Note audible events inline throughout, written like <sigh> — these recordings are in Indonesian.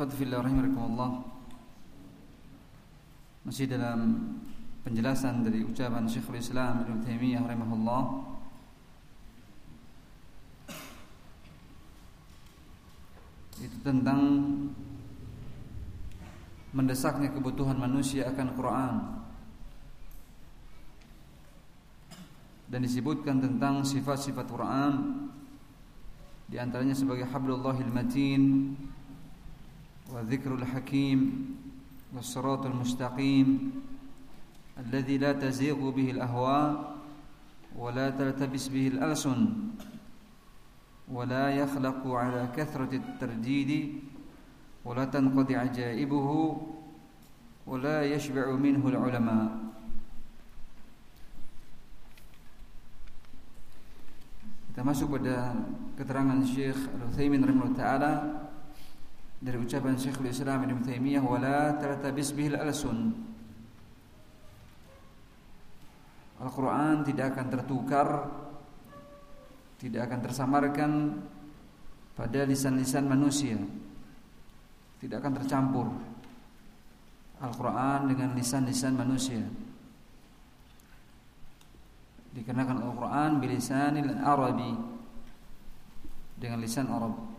Khadfillah Masih dalam penjelasan dari ucapan Syekhul Islam Ibn Taimiyah rahimahullah. Itu tentang Mendesaknya kebutuhan manusia akan Quran. Dan disebutkan tentang sifat-sifat Quran Di antaranya sebagai Hablullahil Matin والذكر الحكيم والصراط المستقيم الذي لا تزيغ به الأهواء ولا تلتبس به الألسن ولا يخلق على كثرة الترديد ولا تنقضي عجائبه ولا يشبع منه العلماء. Kita masuk pada keterangan Syekh Al-Utsaimin rahimahullah taala. Dari ucapan Syekhul Islam Ibnu Taimiyah wala tartabis bihil alsun. Al-Quran tidak akan tertukar Tidak akan tersamarkan Pada lisan-lisan manusia Tidak akan tercampur Al-Quran dengan lisan-lisan manusia. Dikarenakan Al-Quran bilisanil Arabi Dengan lisan Arab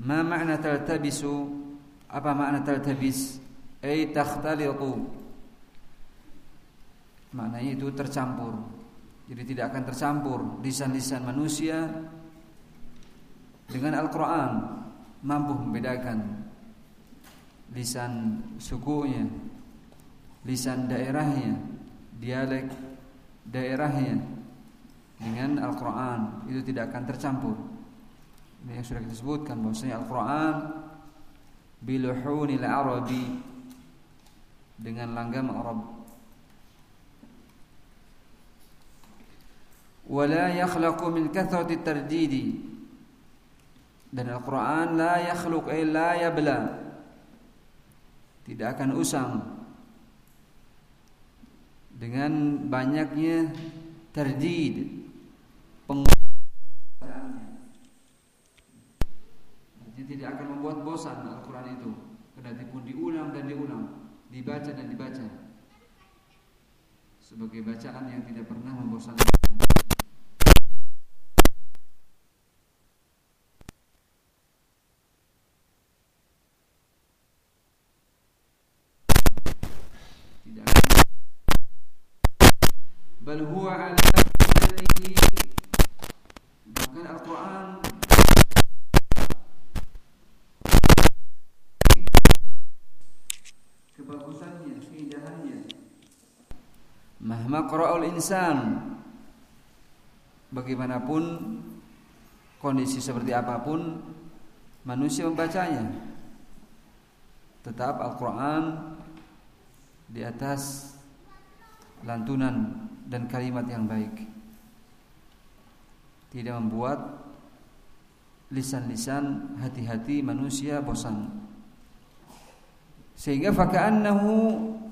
Ma makna taltabisu? Apa makna taltabis? Ay takhtalitu. Maknanya itu tercampur. Jadi tidak akan tercampur lisan-lisan manusia dengan Al-Qur'an mampu membedakan lisan sukunya, lisan daerahnya, dialek daerahnya dengan Al-Qur'an itu tidak akan tercampur. Yang sudah kita sebutkan bahwasanya Al-Qur'an biluhunil arabi dengan langgam Arab. Wala yakhlaqu min kathrati tardidi dan Al-Qur'an la yakhluq ay la yabla tidak akan usang dengan banyaknya tardid tidak akan membuat bosan Al-Quran itu. Kendati pun diulang dan diulang Dibaca dan dibaca. Sebagai bacaan yang tidak pernah membosankan Tidak akan Bal huwa ala Bahkan Al-Quran kebagusannya, keindahannya. Mahma qara'ul insan. Bagaimanapun kondisi seperti apa pun manusia membacanya. Tetap Al-Qur'an di atas lantunan dan kalimat yang baik. Tidak membuat lisan-lisan hati-hati manusia bosan. Sehingga faka'annahu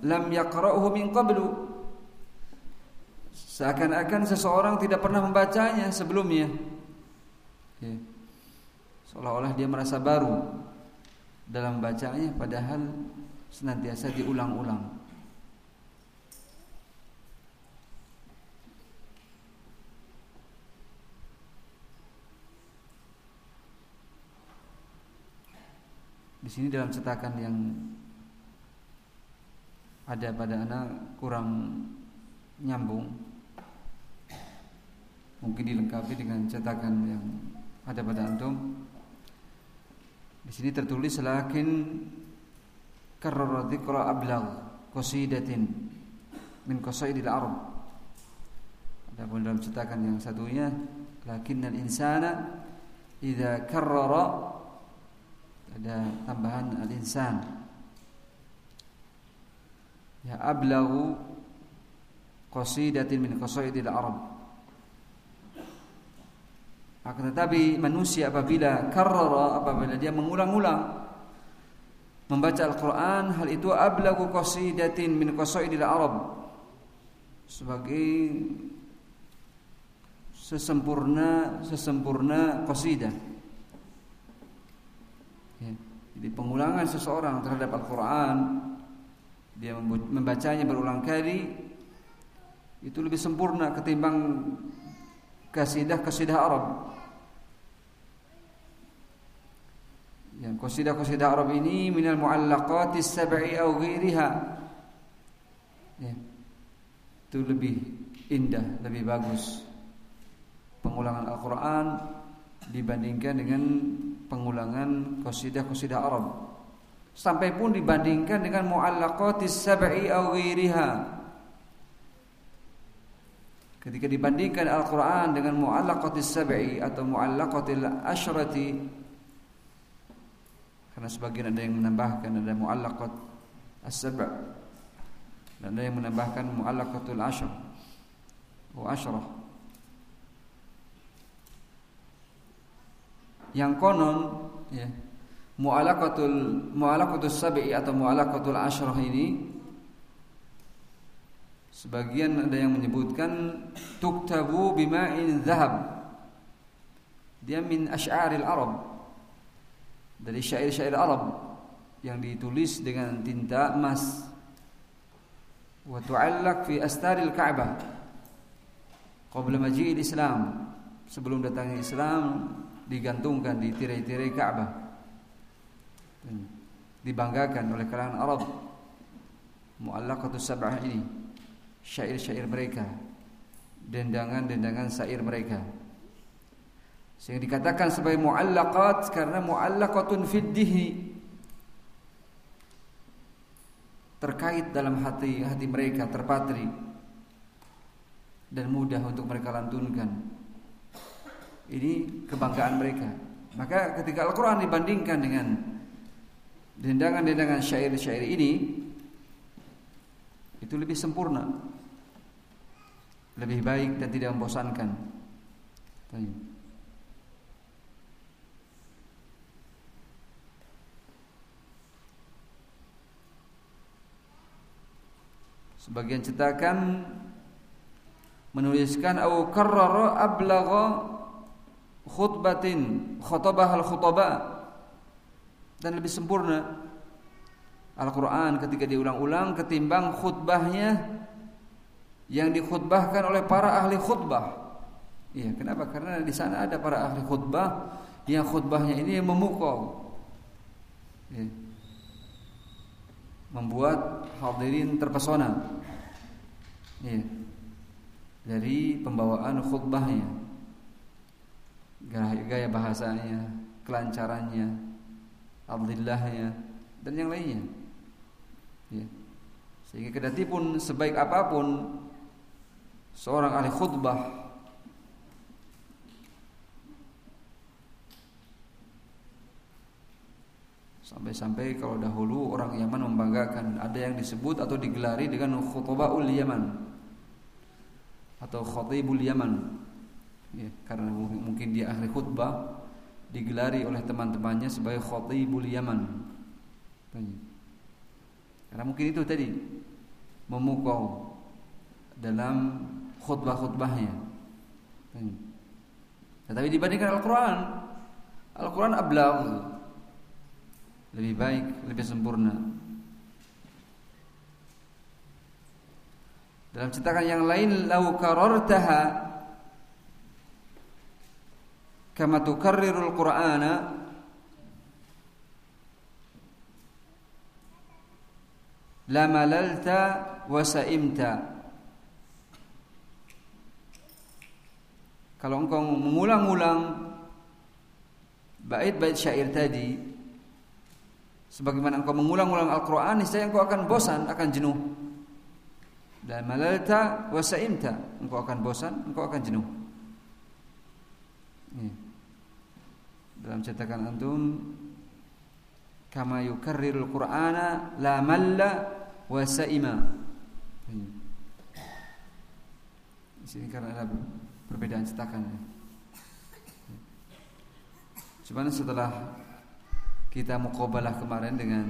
lam yaqra'uhu min qablu seakan-akan seseorang tidak pernah membacanya sebelumnya ya. seolah-olah dia merasa baru dalam bacanya padahal senantiasa diulang-ulang di sini dalam cetakan yang ada pada anak kurang nyambung mungkin dilengkapi dengan cetakan yang ada pada antum. Di sini tertulis lakin karrara dzikra ablagh qasidatin min qasaidil arab. Adapun dalam cetakan yang satunya lakinnal insana idza karrara ada tambahan al-insan ya ablaghu qasidatin min qasaidil arab akan tetapi manusia apabila karrara apabila dia mengulang-ulang membaca Al-Qur'an hal itu ablaghu qasidatin min qasaidil arab sebagai sesempurna sesempurna qasidah. Ya. Jadi pengulangan seseorang terhadap Al-Qur'an dia membacanya berulang kali itu lebih sempurna ketimbang kasidah-kasidah Arab. Yang kasidah-kasidah Arab ini minal muallaqatis sab'i aw ghairiha. Ya. Itu lebih indah, lebih bagus pengulangan Al-Quran dibandingkan dengan pengulangan qasidah-qasidah Arab. Sampai pun dibandingkan dengan mu'allaqatis sab'i aw ghairiha. Ketika dibandingkan Al-Quran dengan mu'allaqatis sab'i atau mu'allaqatil asyrati karena sebagian ada yang menambahkan ada mu'allaqat as-sab' dan ada yang menambahkan mu'allaqatul ashr wa asyrah yang konon ya mu'alaqatul mu'alaqatus sab'i atau mu'alaqatul asyrah ini sebagian ada yang menyebutkan tuktabu bima'in zahab dia min asy'aril arab dari syair-syair Arab yang ditulis dengan tinta emas wa tu'allaq fi astaril Ka'bah qabla maji'il Islam sebelum datangnya Islam digantungkan di tirai-tirai Ka'bah. Dibanggakan oleh kalangan Arab. Mu'allaqatus sab'ah ini syair-syair mereka, dendangan-dendangan syair mereka. Sehingga dikatakan sebagai mu'allaqat karena mu'allaqatun fiddihi terkait dalam hati hati mereka terpatri dan mudah untuk mereka lantunkan. Ini kebanggaan mereka. Maka ketika Al-Quran dibandingkan dengan dendangan-dendangan syair-syair ini, itu lebih sempurna, lebih baik dan tidak membosankan. Sebagian cetakan menuliskan au karrara ablagha khutbatin khotabah al khutbah dan lebih sempurna Al-Quran ketika diulang-ulang ketimbang khutbahnya yang dikhutbahkan oleh para ahli khutbah. Iya, kenapa? Karena di sana ada para ahli khutbah yang khutbahnya ini memukau, ya. membuat hadirin terpesona. Iya. Dari pembawaan khutbahnya gaya, bahasanya, kelancarannya, abdillahnya dan yang lainnya. Ya. Sehingga kedati pun sebaik apa pun seorang ahli khutbah Sampai-sampai kalau dahulu orang Yaman membanggakan ada yang disebut atau digelari dengan khutbahul Yaman atau khatibul Yaman ya, karena mungkin dia ahli khutbah digelari oleh teman-temannya sebagai khatibul Yaman. Karena mungkin itu tadi memukau dalam khutbah-khutbahnya. Tetapi dibandingkan Al-Quran, Al-Quran ablagh lebih baik, lebih sempurna. Dalam cetakan yang lain, lau karartaha kama tukarrirul Qur'ana la malalta wa saimta. Kalau engkau mengulang-ulang bait-bait syair tadi sebagaimana engkau mengulang-ulang Al-Qur'an niscaya engkau akan bosan akan jenuh La malalta wa sa'imta. Engkau akan bosan, engkau akan jenuh. Ini. Dalam cetakan antum kama yukarrirul Qur'ana la malla wa sa'ima. Di sini karena ada perbedaan cetakan. Cuman setelah kita muqabalah kemarin dengan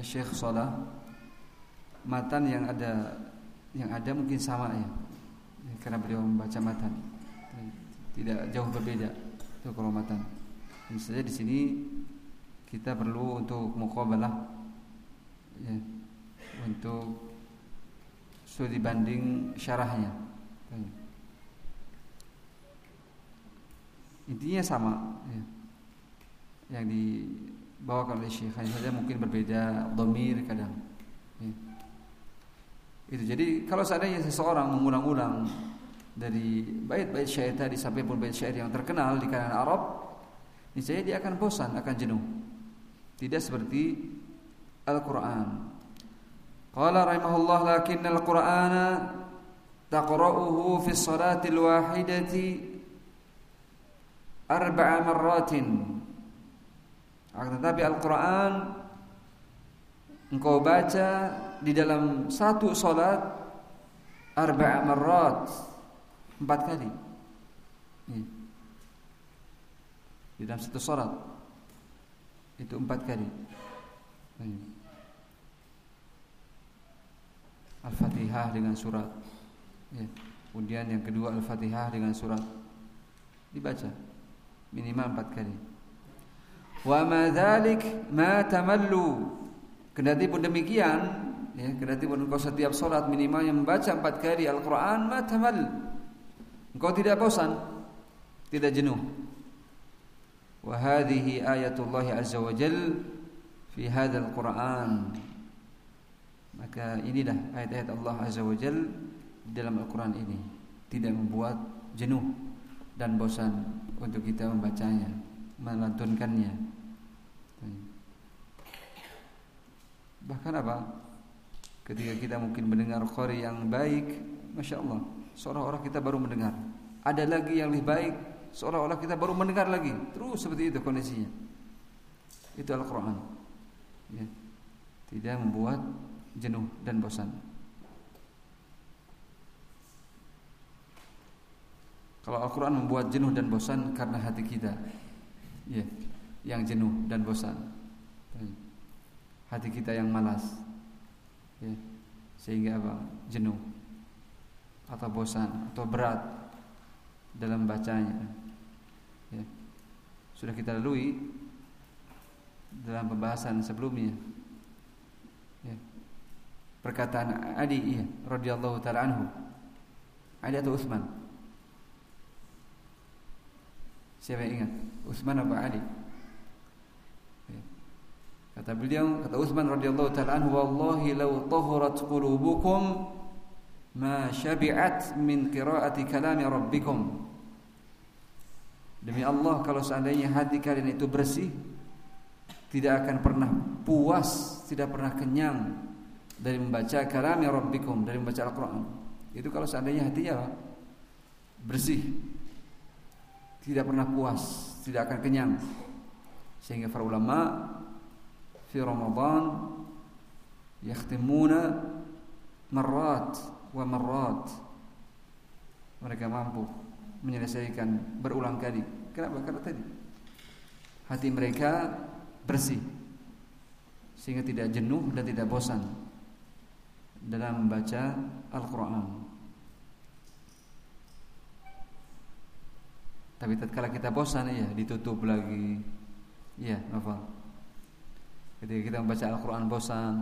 Syekh Salah matan yang ada yang ada mungkin sama ya karena beliau membaca matan tidak jauh berbeda itu kalau matan saja di sini kita perlu untuk muqabalah ya, untuk studi banding syarahnya intinya sama ya. yang dibawakan oleh Syekh hanya saja mungkin berbeda domir kadang ya. Itu jadi kalau seandainya seseorang mengulang-ulang dari bait-bait syair tadi sampai pun bait syair yang terkenal di kalangan Arab, niscaya dia akan bosan, akan jenuh. Tidak seperti Al-Qur'an. Qala rahimahullah lakin al-Qur'ana taqra'uhu fi salatil wahidati arba'a marratin. Akan tetapi Al-Qur'an engkau baca di dalam satu solat arba'a marrat empat kali. Di dalam satu solat itu empat kali. Al-Fatihah dengan surat ya. Kemudian yang kedua Al-Fatihah dengan surat Dibaca. Minimal empat kali. Wa ma dhalik ma tamallu. Kendati pun demikian, ya, pun engkau setiap solat minimal yang membaca empat kali Al-Quran, matamal. Engkau tidak bosan, tidak jenuh. Wahadihi ayatullah azza wa jal fi hadzal Quran. Maka inilah ayat-ayat Allah azza wa jal dalam Al-Quran ini tidak membuat jenuh dan bosan untuk kita membacanya, melantunkannya. Bahkan apa? Ketika kita mungkin mendengar qari yang baik, masya Allah, seolah-olah kita baru mendengar. Ada lagi yang lebih baik, seolah-olah kita baru mendengar lagi. Terus seperti itu kondisinya. Itu Al-Quran. Ya. Tidak membuat jenuh dan bosan. Kalau Al-Quran membuat jenuh dan bosan karena hati kita, ya, yang jenuh dan bosan hati kita yang malas ya, sehingga apa? Jenuh atau bosan atau berat dalam bacanya. Ya. sudah kita lalui dalam pembahasan sebelumnya. Ya. perkataan Adi ya, radhiyallahu taala anhu. Adi atau Utsman? Siapa yang ingat? Utsman apa Adi Kata beliau, kata Utsman radhiyallahu taala anhu, "Wallahi law tahurat qulubukum ma syabi'at min qira'ati kalami rabbikum." Demi Allah kalau seandainya hati kalian itu bersih tidak akan pernah puas, tidak pernah kenyang dari membaca kalami rabbikum, dari membaca Al-Qur'an. Itu kalau seandainya hatinya bersih. Tidak pernah puas, tidak akan kenyang. Sehingga para ulama في رمضان يختمون مرات ومرات mereka mampu menyelesaikan berulang kali. Kenapa? Karena tadi hati mereka bersih sehingga tidak jenuh dan tidak bosan dalam membaca Al-Qur'an. Tapi tatkala kita bosan ya ditutup lagi. Ya, apa? Ketika kita membaca Al-Quran bosan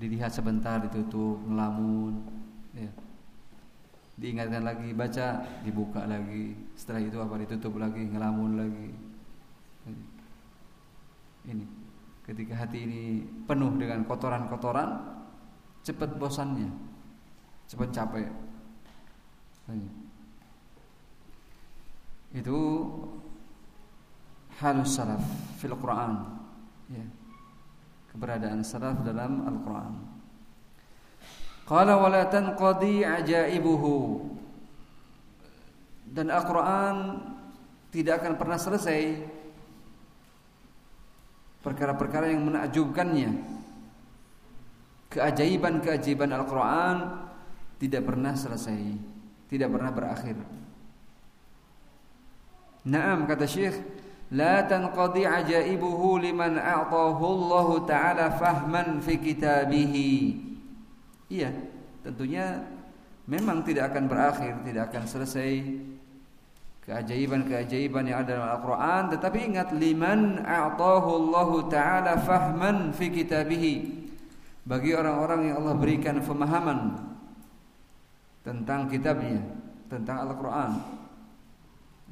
Dilihat sebentar ditutup Ngelamun ya. Diingatkan lagi baca Dibuka lagi. Setelah itu apa? Ditutup lagi Ngelamun lagi. Ini Ketika hati ini penuh dengan kotoran-kotoran Cepat bosannya. Cepat capek. Itu Halus salaf Fil Quran Ya keberadaan salaf dalam Al-Quran. Qala wala tanqadi ajaibuhu. Dan Al-Qur'an tidak akan pernah selesai perkara-perkara yang menakjubkannya. Keajaiban-keajaiban Al-Qur'an tidak pernah selesai, tidak pernah berakhir. Naam kata Syekh, la tanqadi ajaibuhu liman a'tahu Allah taala fahman fi kitabih. Iya, tentunya memang tidak akan berakhir, tidak akan selesai keajaiban-keajaiban yang ada dalam Al-Qur'an, tetapi ingat liman a'tahu Allah taala fahman fi kitabih. Bagi orang-orang yang Allah berikan pemahaman tentang kitabnya, tentang Al-Qur'an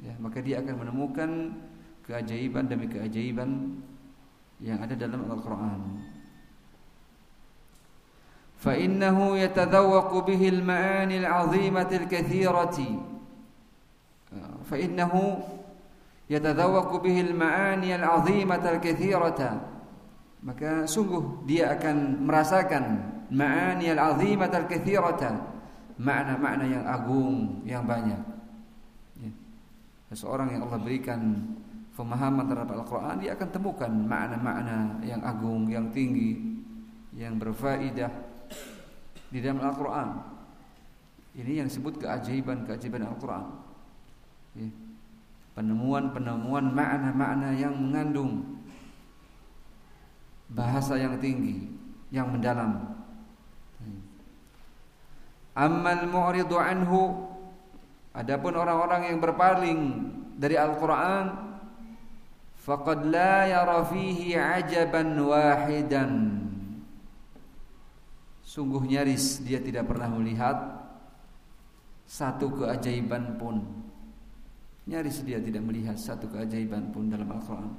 ya, maka dia akan menemukan keajaiban demi keajaiban yang ada dalam Al-Qur'an. Fa innahu yatadawwaqu bihi al-ma'ani al-'azimati al-kathirati. Fa innahu yatadawwaqu bihi al-ma'ani al-'azimati al-kathirata. Maka sungguh dia akan merasakan ma'ani al-'azimati al-kathirata, makna-makna yang agung, yang banyak seseorang yang Allah berikan pemahaman terhadap Al-Quran dia akan temukan makna-makna yang agung, yang tinggi, yang berfaedah di dalam Al-Quran. Ini yang disebut keajaiban-keajaiban Al-Quran. Ya. Penemuan-penemuan makna-makna yang mengandung bahasa yang tinggi, yang mendalam. Ammal mu'ridu anhu Adapun orang-orang yang berpaling dari Al-Qur'an faqad la yara fihi ajaban wahidan. Sungguh nyaris dia tidak pernah melihat satu keajaiban pun. Nyaris dia tidak melihat satu keajaiban pun dalam Al-Qur'an.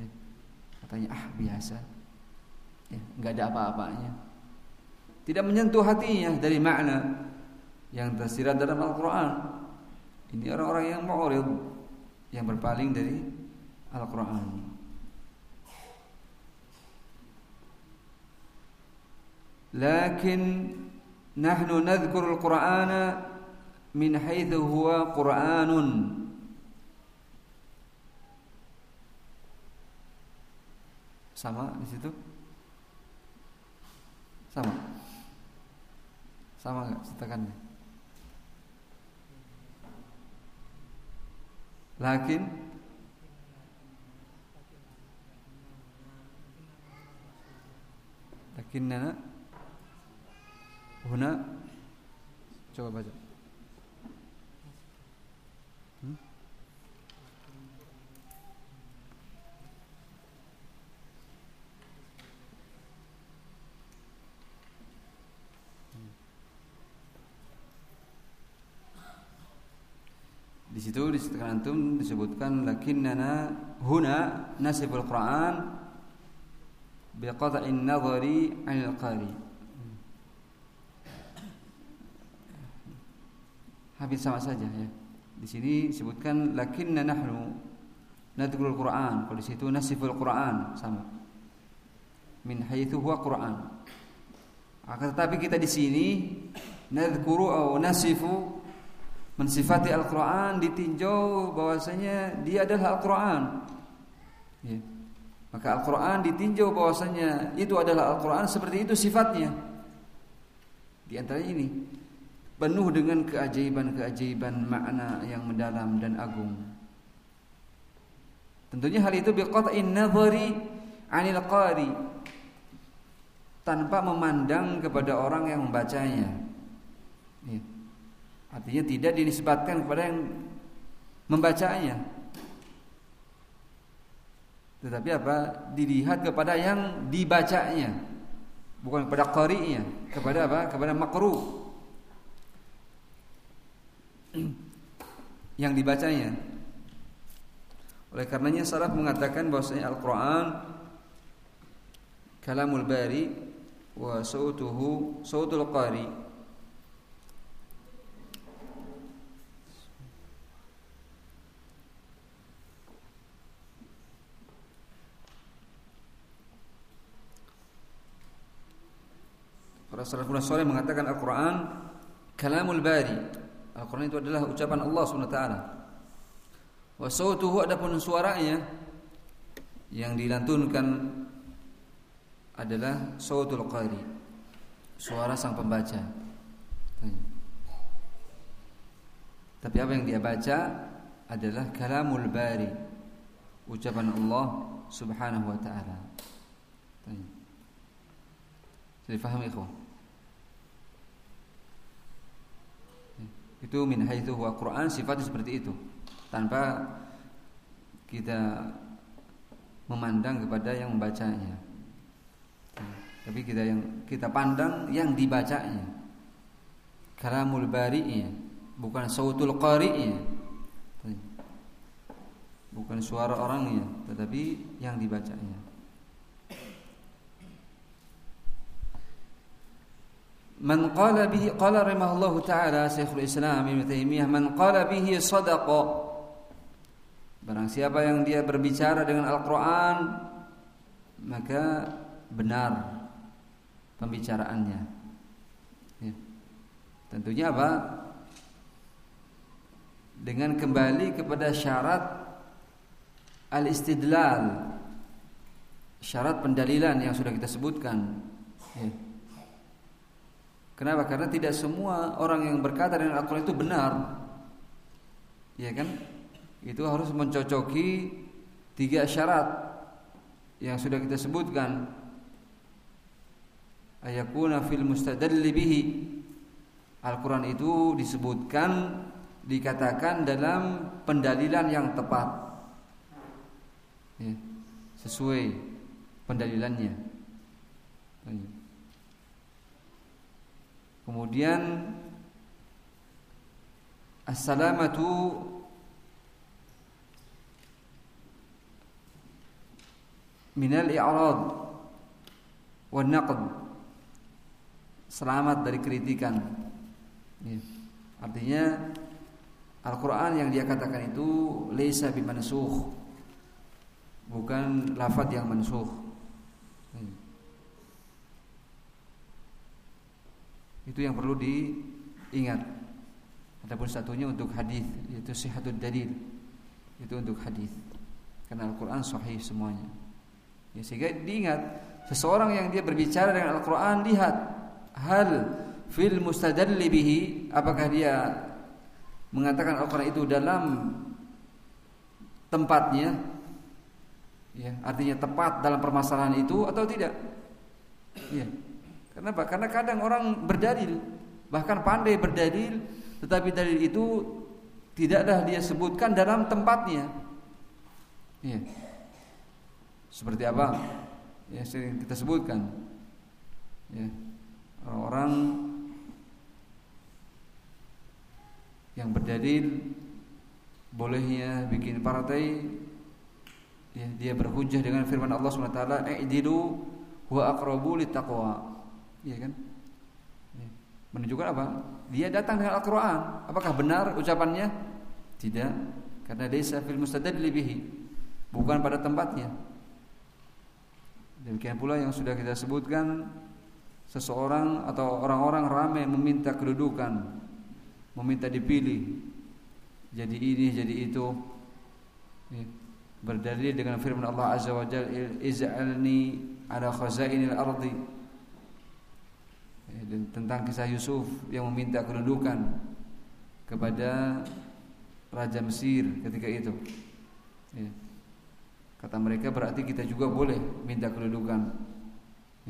Ya. Katanya ah biasa. Ya, enggak ada apa-apanya. Tidak menyentuh hatinya dari makna yang tersirat dalam Al-Quran. Ini orang-orang yang mu'rid yang berpaling dari Al-Quran. Lakin nahnu nadhkur al-Qur'ana min haitsu huwa Qur'anun. Sama di situ? Sama. Sama cetakannya? Lakin Lakinnana Huna. Coba baca. Hmm? Di situ di antum disebutkan lakinnana huna nasibul Quran biqata'in nadhari 'anil qari. Habis sama saja ya. Di sini disebutkan lakinna nahnu nadhkurul Quran. Kalau di situ nasiful Quran sama. Min haitsu huwa Quran. Akan tetapi kita di sini nadhkuru atau nasifu mensifati Al-Quran ditinjau bahwasanya dia adalah Al-Quran ya. Maka Al-Quran ditinjau bahwasanya itu adalah Al-Quran seperti itu sifatnya di antara ini penuh dengan keajaiban-keajaiban makna yang mendalam dan agung tentunya hal itu biqat'in nadhari 'anil qari tanpa memandang kepada orang yang membacanya ya. Artinya tidak dinisbatkan kepada yang membacanya. Tetapi apa? Dilihat kepada yang dibacanya. Bukan kepada qari'nya, kepada apa? Kepada makruh. <clears throat> yang dibacanya. Oleh karenanya salaf mengatakan bahwasanya Al-Qur'an kalamul bari wa sautuhu sautul qari Salafus saleh mengatakan Al-Qur'an kalamul bari. Al-Qur'an itu adalah ucapan Allah taala. Wa sautuhu adapun suaranya yang dilantunkan adalah sautul qari. Suara sang pembaca. Tapi apa yang dia baca adalah kalamul bari. Ucapan Allah Subhanahu wa taala. Jadi faham ikhwan? Itu min haitsu huwa Quran sifatnya seperti itu tanpa kita memandang kepada yang membacanya. Tapi kita yang kita pandang yang dibacanya. Kalamul bari'nya, bukan sautul qari'nya. Bukan suara orangnya, tetapi yang dibacanya. Man qala bihi qala rahimahullahu taala Syekhul Islam Ibnu Taimiyah man qala bihi sadaqa Barang siapa yang dia berbicara dengan Al-Quran Maka benar pembicaraannya ya. Tentunya apa? Dengan kembali kepada syarat Al-istidlal Syarat pendalilan yang sudah kita sebutkan ya. Kenapa? Karena tidak semua orang yang berkata dengan Al-Quran itu benar. Ya kan? itu harus mencocoki tiga syarat yang sudah kita sebutkan. Ayakuna fil mustadalli bihi. Al-Quran itu disebutkan dikatakan dalam pendalilan yang tepat. Ya, sesuai pendalilannya kemudian as-salamatu minal i'rad wa naqd. Selamat dari kritikan. Ya. artinya Al-Quran yang dia katakan itu Laisa bimansuh Bukan lafad yang mansuh ya. Itu yang perlu diingat. Adapun satunya untuk hadis Yaitu sihatul dalil. Itu untuk hadis. Karena Al-Quran sahih semuanya. Ya, sehingga diingat seseorang yang dia berbicara dengan Al-Qur'an lihat hal fil mustadalli bihi apakah dia mengatakan Al-Qur'an itu dalam tempatnya? Ya artinya tepat dalam permasalahan itu atau tidak? Ya kenapa karena kadang orang berdalil bahkan pandai berdalil tetapi dalil itu tidaklah dia sebutkan dalam tempatnya ya seperti apa? Ya sering kita sebutkan. Ya. Orang-orang yang berdalil bolehnya bikin partai ya, dia berhujjah dengan firman Allah wa taala i'dilu huwa aqrabu littaqwa ya kan ya. menunjukkan apa dia datang dengan Al-Qur'an apakah benar ucapannya tidak karena desa fil mustadalli bihi bukan pada tempatnya Demikian pula yang sudah kita sebutkan seseorang atau orang-orang ramai meminta kedudukan, meminta dipilih. Jadi ini, jadi itu. Ya. Berdalil dengan firman Allah Azza wa Jalla, "Iz'alni ala khazainil ardi." Ya, tentang kisah Yusuf yang meminta kedudukan kepada Raja Mesir ketika itu. Ya. Kata mereka berarti kita juga boleh minta kedudukan.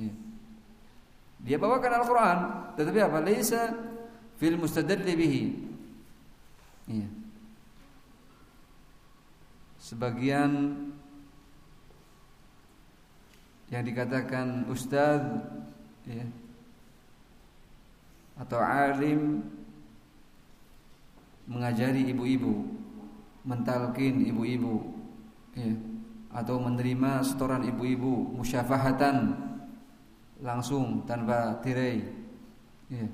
Ya. Dia bawakan Al-Quran, tetapi apa? Laisa fil mustadalli bihi. Sebagian yang dikatakan ustaz ya, atau alim mengajari ibu-ibu, mentalkin ibu-ibu, ya atau menerima setoran ibu-ibu musyafahatan langsung tanpa tirai. Ya.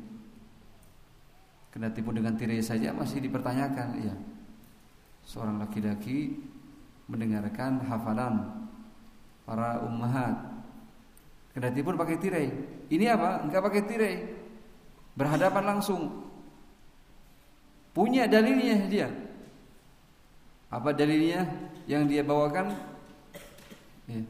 Kena tipu dengan tirai saja masih dipertanyakan, ya. Seorang laki-laki mendengarkan hafalan para ummahat Kendati pun pakai tirai. Ini apa? Enggak pakai tirai. Berhadapan langsung. Punya dalilnya dia. Apa dalilnya yang dia bawakan? Ya.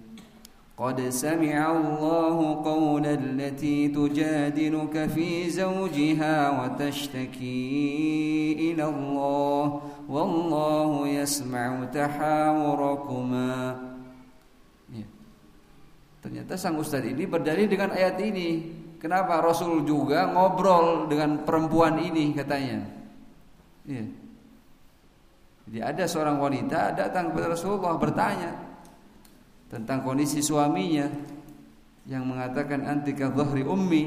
قد سمع الله قول التي تجادلك في زوجها وتشتكي إلى الله والله يسمع تحاوركما ya. Ternyata sang ustadz ini berdalil dengan ayat ini. Kenapa Rasul juga ngobrol dengan perempuan ini katanya? Ya. Jadi ada seorang wanita datang kepada Rasulullah bertanya, tentang kondisi suaminya yang mengatakan anti dhahri ummi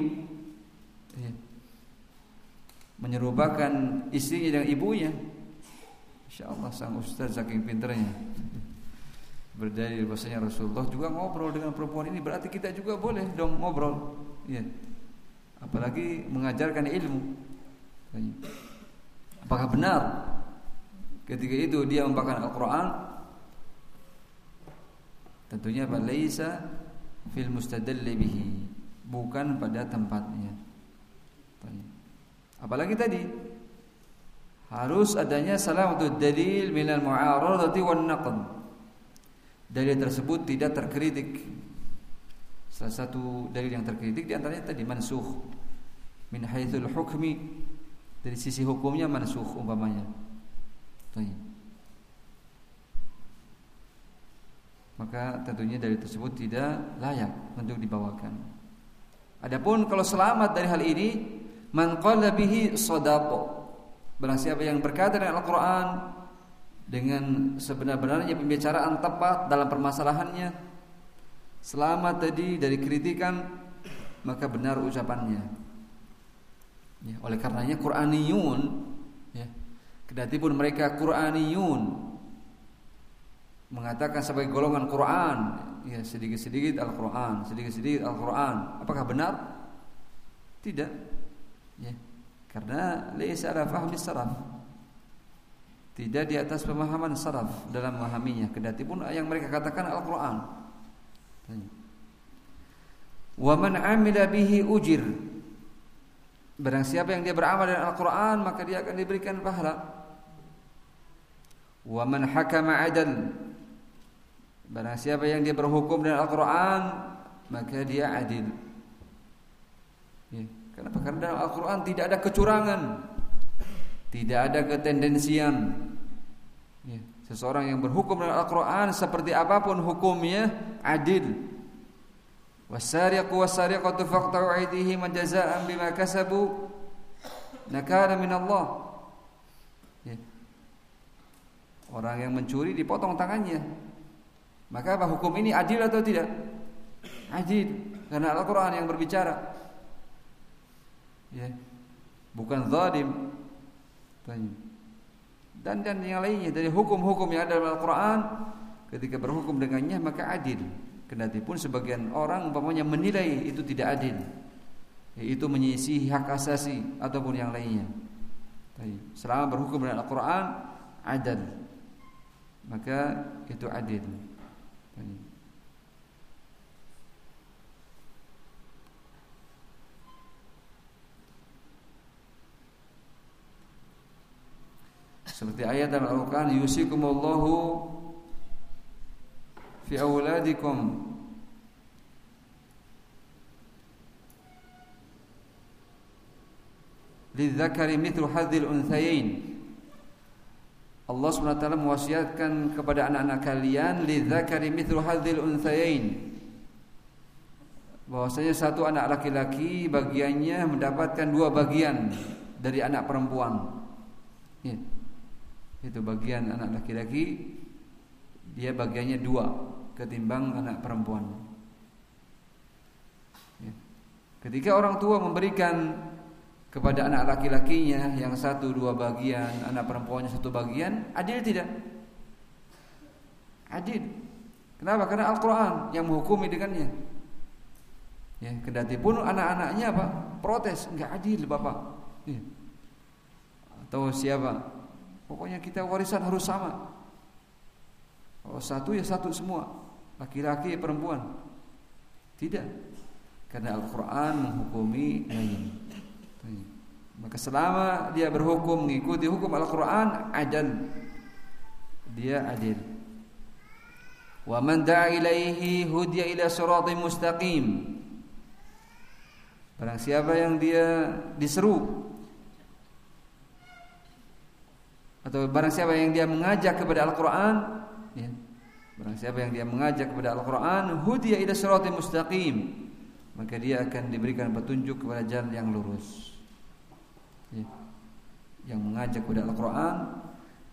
ya. menyerupakan istrinya dengan ibunya insyaallah sang ustaz saking pinternya berdalil bahasanya Rasulullah juga ngobrol dengan perempuan ini berarti kita juga boleh dong ngobrol ya apalagi mengajarkan ilmu apakah benar ketika itu dia membacakan Al-Qur'an Tentunya apa? Laisa fil mustadalli bihi, bukan pada tempatnya. Apalagi tadi harus adanya salamatu dalil minal mu'aradati wan naqd. Dalil tersebut tidak terkritik. Salah satu dalil yang terkritik di antaranya tadi mansukh min haitsul hukmi dari sisi hukumnya mansukh umpamanya. Baik. maka tentunya dari tersebut tidak layak untuk dibawakan. Adapun kalau selamat dari hal ini, man qala bihi sadaqah. Barang siapa yang berkata dengan Al-Qur'an dengan sebenar-benarnya pembicaraan tepat dalam permasalahannya, selamat tadi dari kritikan, maka benar ucapannya. Ya, oleh karenanya Qur'aniyun ya, kedati pun mereka Qur'aniyun mengatakan sebagai golongan Quran, ya sedikit-sedikit Al-Quran, sedikit-sedikit Al-Quran. Apakah benar? Tidak. Ya. Karena laisa fahmi saraf. Tidak di atas pemahaman saraf dalam memahaminya. Kedati pun yang mereka katakan Al-Quran. Wa man amila bihi ujir. Barang siapa yang dia beramal dengan Al-Quran maka dia akan diberikan pahala. Wa hakama adal Barang siapa yang dia berhukum dengan Al-Quran Maka dia adil ya. Kenapa? Karena dalam Al-Quran tidak ada kecurangan Tidak ada ketendensian. Seseorang yang berhukum dengan Al-Quran Seperti apa pun hukumnya Adil Wasariqu wasariqatu faqta'u aydihim jaza'an bima kasabu nakala min Allah. Ya. Orang yang mencuri dipotong tangannya maka apa hukum ini adil atau tidak? Adil karena Al-Qur'an yang berbicara. Ya. Bukan zalim. Dan dan yang lainnya dari hukum-hukum yang ada dalam Al-Qur'an ketika berhukum dengannya maka adil. Kendati pun sebagian orang umpamanya menilai itu tidak adil. Yaitu menyisihi hak asasi ataupun yang lainnya. Selama berhukum dengan Al-Qur'an adil. Maka itu adil. Seperti ayat dalam Al-Quran Yusikumullahu Fi awladikum Lidzakari mithlu hadzil unthayain Allah SWT mewasiatkan kepada anak-anak kalian lidzakari mithlu hadzil unthayain bahwasanya satu anak laki-laki bagiannya mendapatkan dua bagian dari anak perempuan. Ya. Itu bagian anak laki-laki dia bagiannya dua ketimbang anak perempuan. Ya. Ketika orang tua memberikan kepada anak laki-lakinya yang satu dua bagian, anak perempuannya satu bagian, adil tidak? Adil. Kenapa? Karena Al-Quran yang menghukumi dengannya. Ya, kendati pun anak-anaknya apa? Protes, enggak adil bapak. Ya. Atau siapa? Pokoknya kita warisan harus sama. Kalau satu ya satu semua, laki-laki perempuan. Tidak. Karena Al-Quran menghukumi lain. Maka selama dia berhukum mengikuti hukum Al-Quran adil. Dia adil. Wa man da'a ilaihi ila siratim mustaqim. Barang siapa yang dia diseru atau barang siapa yang dia mengajak kepada Al-Quran ya, barang siapa yang dia mengajak kepada Al-Quran hudiya ila siratim mustaqim maka dia akan diberikan petunjuk kepada jalan yang lurus. Ya. Yang mengajak kepada Al-Quran,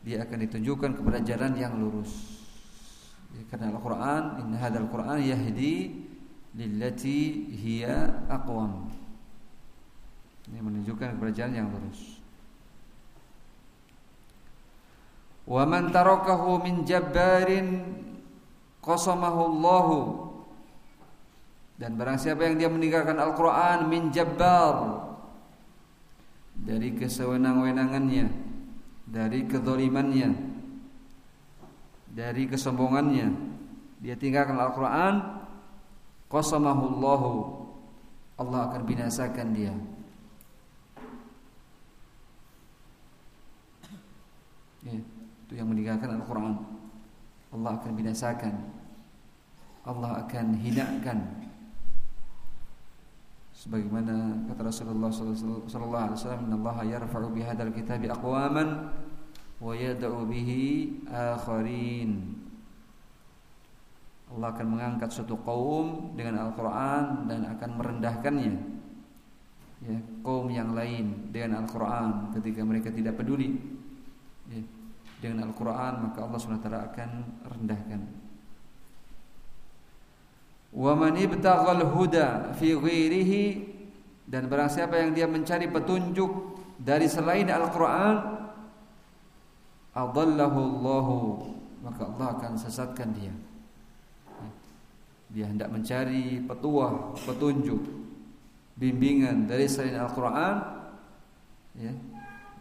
dia akan ditunjukkan kepada jalan yang lurus. Ya, karena Al-Quran, Inna hadal Quran yahdi lillati hiya aqwam. Ini menunjukkan kepada jalan yang lurus. Wa man tarakahu min jabbarin qasamahu Allahu dan barang siapa yang dia meninggalkan Al-Quran min jabbar dari kesewenang-wenangannya, dari kezalimannya, dari kesombongannya, dia tinggalkan Al-Quran, qasamahullahu Allah akan binasakan dia. Ya, itu yang meninggalkan Al-Quran. Allah akan binasakan. Allah akan hinakan. Sebagaimana kata Rasulullah sallallahu alaihi wasallam innallaha yarfa'u bihadzal kitabi aqwaman wa yad'u bihi akharin. Allah akan mengangkat suatu kaum dengan Al-Qur'an dan akan merendahkannya. Ya kaum yang lain dengan Al-Qur'an ketika mereka tidak peduli. Ya, dengan Al-Qur'an maka Allah SWT akan rendahkan Wa man huda fi ghairihi dan barang siapa yang dia mencari petunjuk dari selain Al-Qur'an adallahu Allah maka Allah akan sesatkan dia. Dia hendak mencari petuah, petunjuk, bimbingan dari selain Al-Qur'an ya,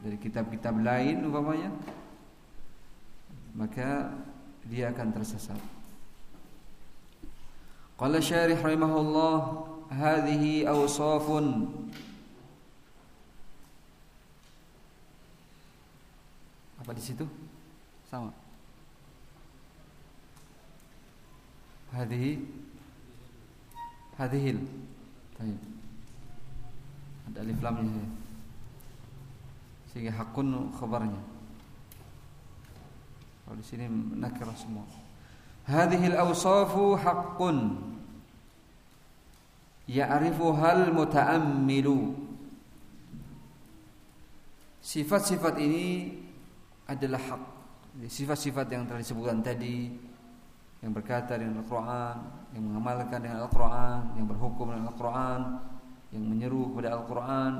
dari kitab-kitab lain umpamanya maka dia akan tersesat. Qala syarih rahimahullah hadhihi awsafun Apa di situ? Sama. Hadhihi hadhil. Baik. Ada alif lamnya. Sehingga hakun khabarnya. Kalau di sini nakirah semua. Hadhihi al-awsafu haqqun. Ya'rifuhal muta'ammilu. Sifat-sifat ini adalah hak. Sifat-sifat yang telah disebutkan tadi Yang berkata dengan Al-Quran Yang mengamalkan dengan Al-Quran Yang berhukum dengan Al-Quran Yang menyeru kepada Al-Quran.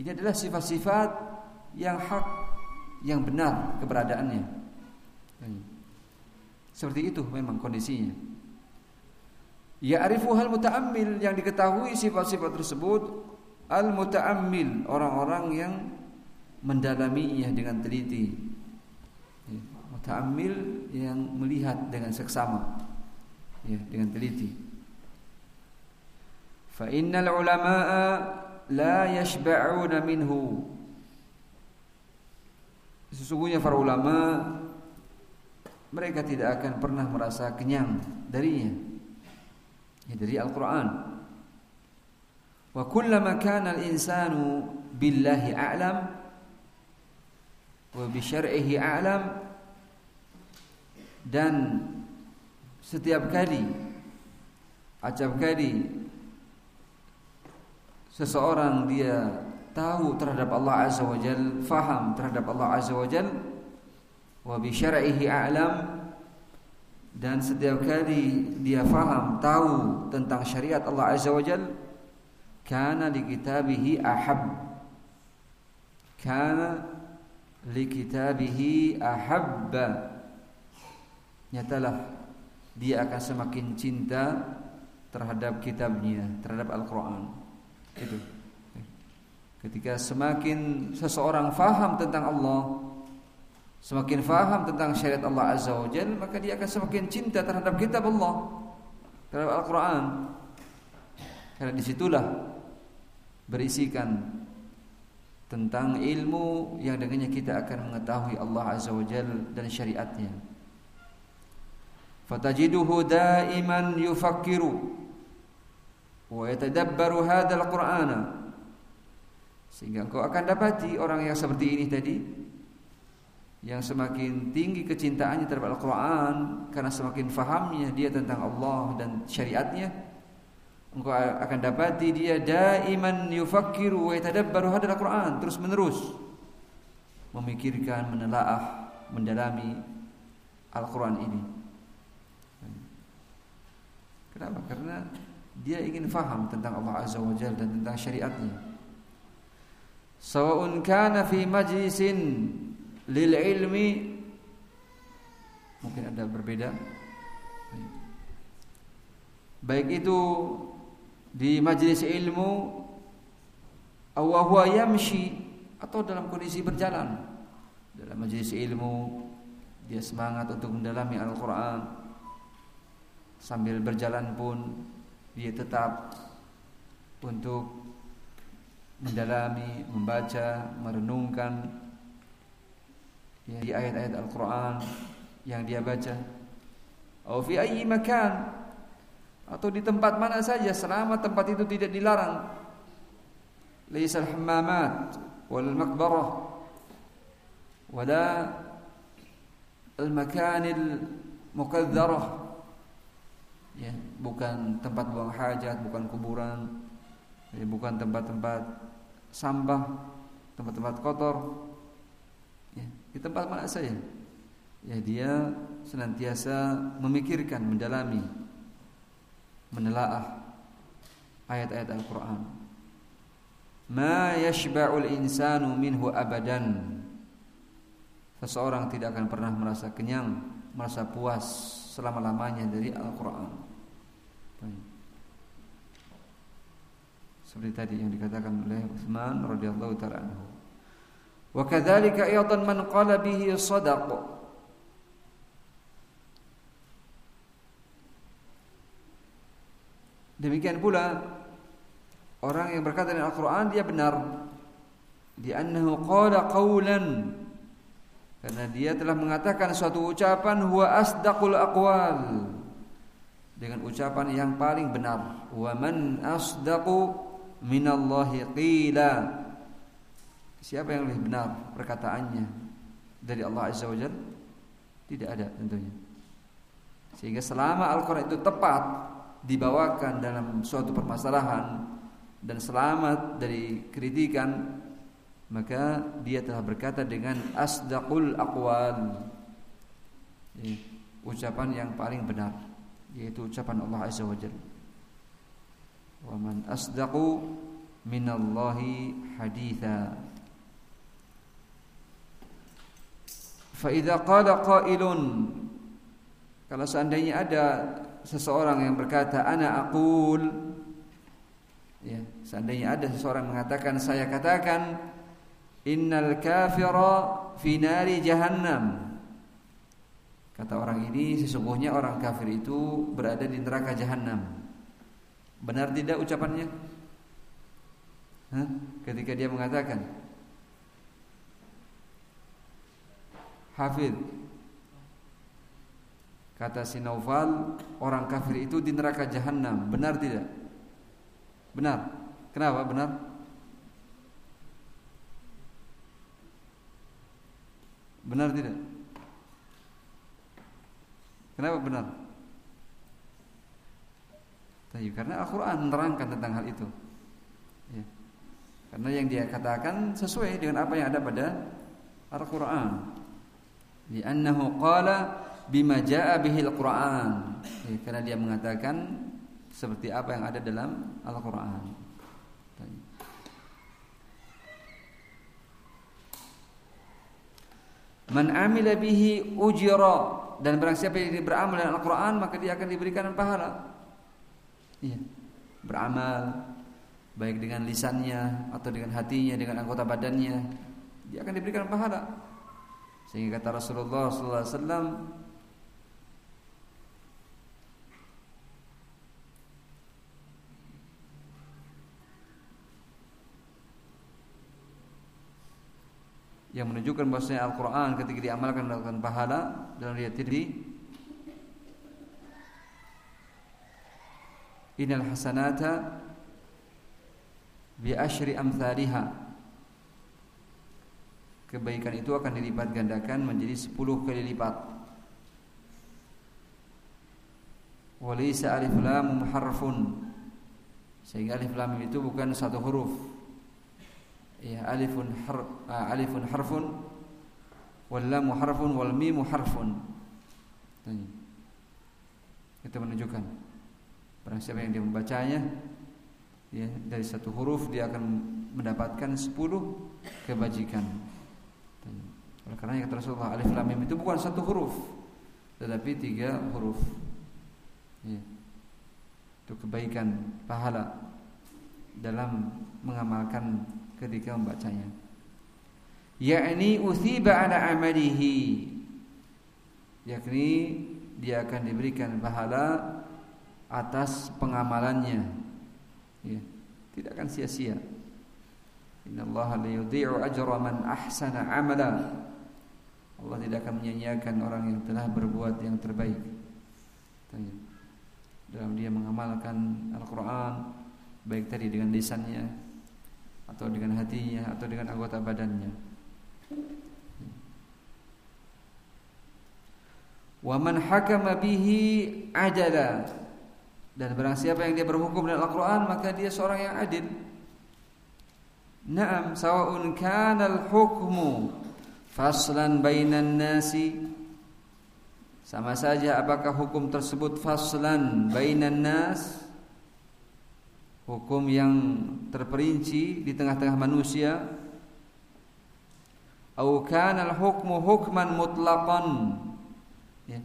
Ini adalah sifat-sifat yang hak Yang benar keberadaannya seperti itu memang kondisinya. Ya hal muta'ammil yang diketahui sifat-sifat tersebut al muta'ammil orang-orang yang mendalaminya dengan teliti. Ya, muta'ammil yang melihat dengan seksama. Ya, dengan teliti. Fa innal ulama'a la yashba'una minhu. Sesungguhnya para ulama mereka tidak akan pernah merasa kenyang darinya. Ya, dari Al-Quran. Wa kullama kana al-insanu billahi a'lam wa bi syar'ihi a'lam dan setiap kali acap kali seseorang dia tahu terhadap Allah Azza wa Jal, faham terhadap Allah Azza wa Jal, wa bi syar'ihi a'lam dan setiap kali dia faham tahu tentang syariat Allah Azza wa Jal kana li kitabihi ahab. Kana li kitabihi ahabba nyatalah dia akan semakin cinta terhadap kitabnya terhadap Al-Qur'an. Itu ketika semakin seseorang faham tentang Allah semakin faham tentang syariat Allah Azza wa Jal maka dia akan semakin cinta terhadap kitab Allah terhadap Al-Quran Karena di situlah berisikan tentang ilmu yang dengannya kita akan mengetahui Allah Azza wa Jal dan syariatnya. Fatajiduhu daiman yufakkiru wa yatadabbaru hadzal Qur'ana. Sehingga engkau akan dapati orang yang seperti ini tadi yang semakin tinggi kecintaannya terhadap Al-Quran karena semakin fahamnya dia tentang Allah dan syariatnya engkau akan dapati dia daiman yufakkiru wa yatadabbaru hadal Al-Quran terus menerus memikirkan menelaah mendalami Al-Quran ini kenapa? karena dia ingin faham tentang Allah Azza wa Jalla dan tentang syariatnya sawa'un kana fi majlisin lil ilmi. Mungkin ada berbeda. Baik itu di majelis ilmu huwa yamshi atau dalam kondisi berjalan. Dalam majelis ilmu dia semangat untuk mendalami Al-Qur'an. Sambil berjalan pun dia tetap untuk mendalami, membaca, merenungkan. Ya, di ayat-ayat Al-Quran yang dia baca. Atau fi makan. Atau di tempat mana saja selama tempat itu tidak dilarang. Laisa al-hammamat wal maqbarah wala al-makan al-mukadzarah ya bukan tempat buang hajat bukan kuburan. Ya, bukan tempat-tempat sampah tempat-tempat kotor. Ya, di tempat mana saja? Ya dia senantiasa memikirkan mendalami menelaah ayat-ayat Al-Qur'an. Ma yashba'ul insanu minhu abadan. Seseorang tidak akan pernah merasa kenyang merasa puas selama-lamanya dari Al-Qur'an seperti tadi yang dikatakan oleh Utsman radhiyallahu taala anhu. Wa kadzalika aydan man qala bihi sadaq. Demikian pula orang yang berkata dengan Al-Qur'an dia benar. Di annahu qala qawlan karena dia telah mengatakan suatu ucapan huwa asdaqul aqwal dengan ucapan yang paling benar wa man asdaqu minallahi qila Siapa yang lebih benar perkataannya dari Allah Azza wa Jalla? Tidak ada tentunya. Sehingga selama Al-Quran itu tepat dibawakan dalam suatu permasalahan dan selamat dari kritikan maka dia telah berkata dengan asdaqul aqwal ucapan yang paling benar yaitu ucapan Allah Azza wa wa man asdaqu minallahi haditha Fa'idha qala qailun Kalau seandainya ada seseorang yang berkata Ana aqul ya, Seandainya ada seseorang mengatakan Saya katakan Innal kafira fi nari jahannam Kata orang ini sesungguhnya orang kafir itu berada di neraka jahanam. Benar tidak ucapannya? Hah? Ketika dia mengatakan Hafid Kata si Naufal Orang kafir itu di neraka jahanam Benar tidak? Benar Kenapa benar? Benar tidak? Kenapa benar? Tapi karena Al-Quran menerangkan tentang hal itu. Ya. Karena yang dia katakan sesuai dengan apa yang ada pada Al-Quran. Li'annahu qala bima jaa bihil Qur'an. Ya, karena dia mengatakan seperti apa yang ada dalam Al-Qur'an. Man amila bihi ujira dan barang siapa yang beramal dengan Al-Qur'an maka dia akan diberikan pahala. Iya. Beramal baik dengan lisannya atau dengan hatinya, dengan anggota badannya, dia akan diberikan pahala. Sehingga kata Rasulullah sallallahu alaihi wasallam yang menunjukkan bahwasanya Al-Qur'an ketika diamalkan mendapatkan pahala dalam riwayat Innal hasanata bi asyri Kebaikan itu akan dilipat gandakan menjadi 10 kali lipat. Walaysa alif lam harfun. Sehingga alif lam itu bukan satu huruf. Ya alifun har, uh, alifun harfun wal lamu harfun wal mimu harfun. Itu menunjukkan barang siapa yang dia membacanya ya dari satu huruf dia akan mendapatkan sepuluh kebajikan. Oleh karena kata Rasulullah alif lam mim itu bukan satu huruf tetapi tiga huruf. Ya. itu kebaikan pahala dalam mengamalkan ketika membacanya. Yakni uthiba ala amalihi. Yakni dia akan diberikan pahala atas pengamalannya. Ya tidak akan sia-sia. Innallaha la yudhi'u ajra man ahsana amala. Allah tidak akan menyia-nyiakan orang yang telah berbuat yang terbaik. Dalam dia mengamalkan Al-Qur'an baik tadi dengan lisannya atau dengan hatinya atau dengan anggota badannya. Wa man hakama bihi adala dan barang siapa yang dia berhukum dengan Al-Qur'an maka dia seorang yang adil. Naam sawa'un kana al-hukmu faslan bainan nasi sama saja apakah hukum tersebut faslan bainan nas hukum yang terperinci di tengah-tengah manusia au kana al-hukmu hukman mutlaqan ya.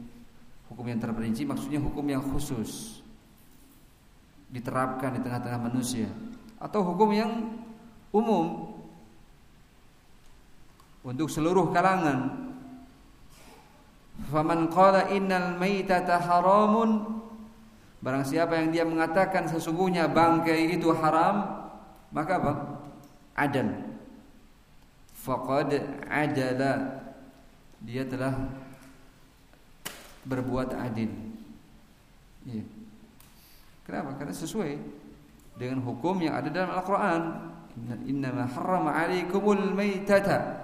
hukum yang terperinci maksudnya hukum yang khusus diterapkan di tengah-tengah manusia atau hukum yang umum untuk seluruh kalangan faman qala innal maitata haramun Barang siapa yang dia mengatakan sesungguhnya bangkai itu haram, maka apa? Adal. Faqad adala. Dia telah berbuat adil. Ya. Kenapa? Karena sesuai dengan hukum yang ada dalam Al-Qur'an. Innama harrama 'alaikumul maitata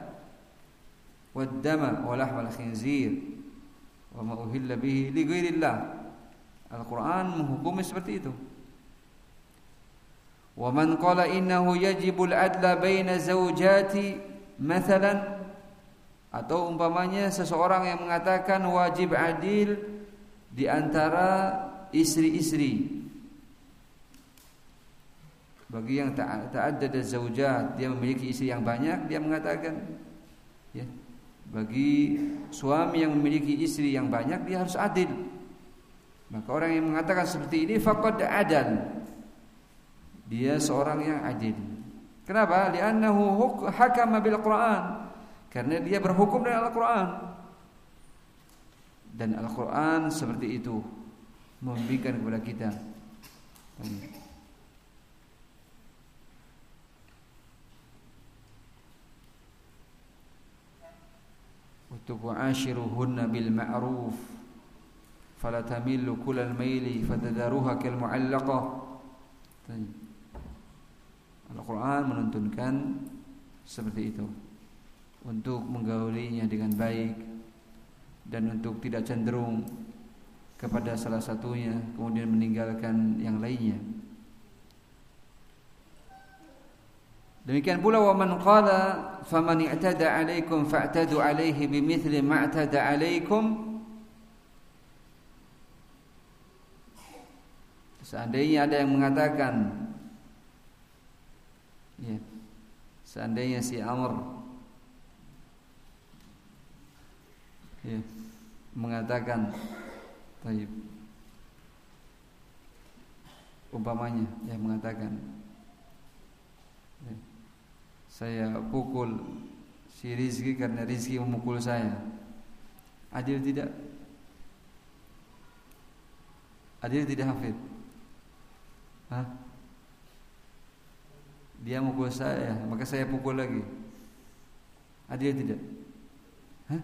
wad-dama wa lahmal khinzir wa ma uhilla bihi li ghairillah. Al-Quran menghukumi seperti itu. Wa man qala innahu yajibul adla baina zawjati mathalan atau umpamanya seseorang yang mengatakan wajib adil di antara istri-istri bagi yang ta'addada zaujat dia memiliki istri yang banyak dia mengatakan ya bagi suami yang memiliki istri yang banyak dia harus adil maka orang yang mengatakan seperti ini faqad adal. Dia seorang yang adil. Kenapa? Li'annahu hakama bil Qur'an. Karena dia berhukum dengan Al-Qur'an. Dan Al-Qur'an seperti itu membimbingkan kepada kita. Ma'ruf fala tamillu kullal maili fatadaruha kal mu'allaqah Al-Quran menuntunkan seperti itu. Untuk menggaulinya dengan baik dan untuk tidak cenderung kepada salah satunya kemudian meninggalkan yang lainnya. Demikian pula wa man qala faman i'tada 'alaikum fa'tadu 'alaihi bimithli ma 'alaikum Seandainya ada yang mengatakan ya, Seandainya si Amr ya, Mengatakan Taib Umpamanya ya mengatakan Saya pukul si Rizki karena Rizki memukul saya Adil tidak? Adil tidak hafid Hah? Dia mukul saya, maka saya pukul lagi. Adil tidak? Hah?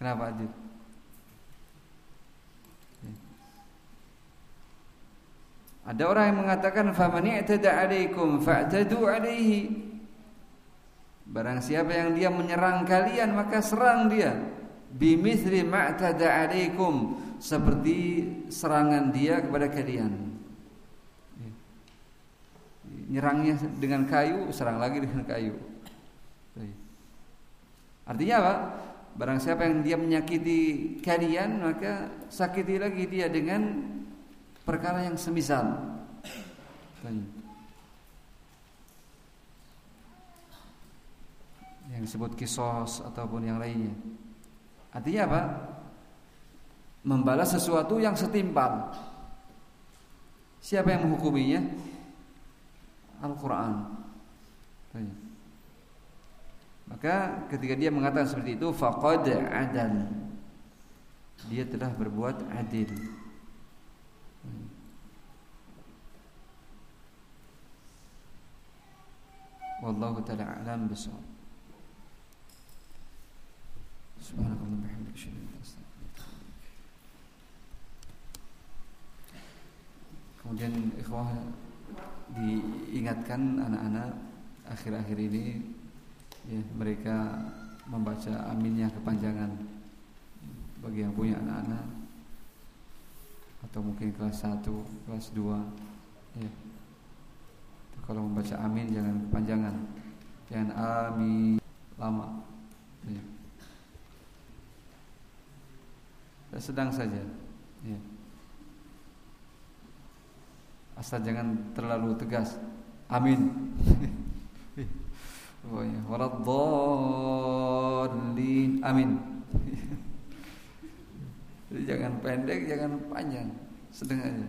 Kenapa adil? Ada orang yang mengatakan faman i'tada 'alaikum fa'tadu 'alaihi. Barang siapa yang dia menyerang kalian maka serang dia. Bimithli ma'tada 'alaikum seperti serangan dia kepada kalian. Nyerangnya dengan kayu, serang lagi dengan kayu. Artinya apa? Barang siapa yang dia menyakiti kalian maka sakiti lagi dia dengan perkara yang semisal. Yang disebut kisos ataupun yang lainnya. Artinya apa? Membalas sesuatu yang setimpal. Siapa yang menghukuminya? Al-Quran. Maka ketika dia mengatakan seperti itu, faqad adal. Dia telah berbuat adil. Wallahu taala alam bisawab. Kemudian ikhwah diingatkan anak-anak akhir-akhir ini ya, mereka membaca aminnya kepanjangan bagi yang punya anak-anak atau mungkin kelas 1, kelas 2 ya. Kalau membaca amin jangan kepanjangan Jangan amin lama ya. Sedang saja ya. Asal jangan terlalu tegas Amin <laughs> waradhdallin. Amin. <laughs> Jadi jangan pendek, jangan panjang, sedang aja.